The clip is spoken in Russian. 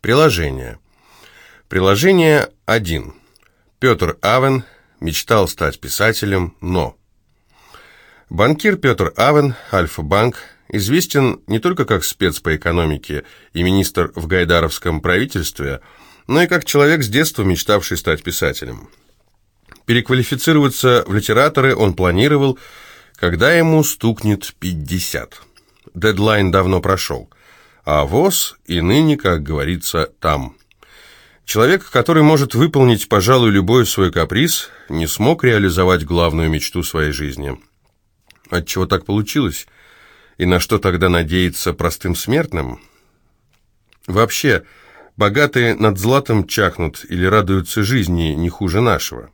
Приложение. Приложение 1. Петр Авен мечтал стать писателем, но... Банкир Петр Авен, Альфа-банк, известен не только как спец по экономике и министр в гайдаровском правительстве, но и как человек с детства мечтавший стать писателем. Переквалифицироваться в литераторы он планировал, когда ему стукнет 50. Дедлайн давно прошел, а ВОЗ и ныне, как говорится, там. Человек, который может выполнить, пожалуй, любой свой каприз, не смог реализовать главную мечту своей жизни. Отчего так получилось? И на что тогда надеяться простым смертным? Вообще, богатые над златом чахнут или радуются жизни не хуже нашего.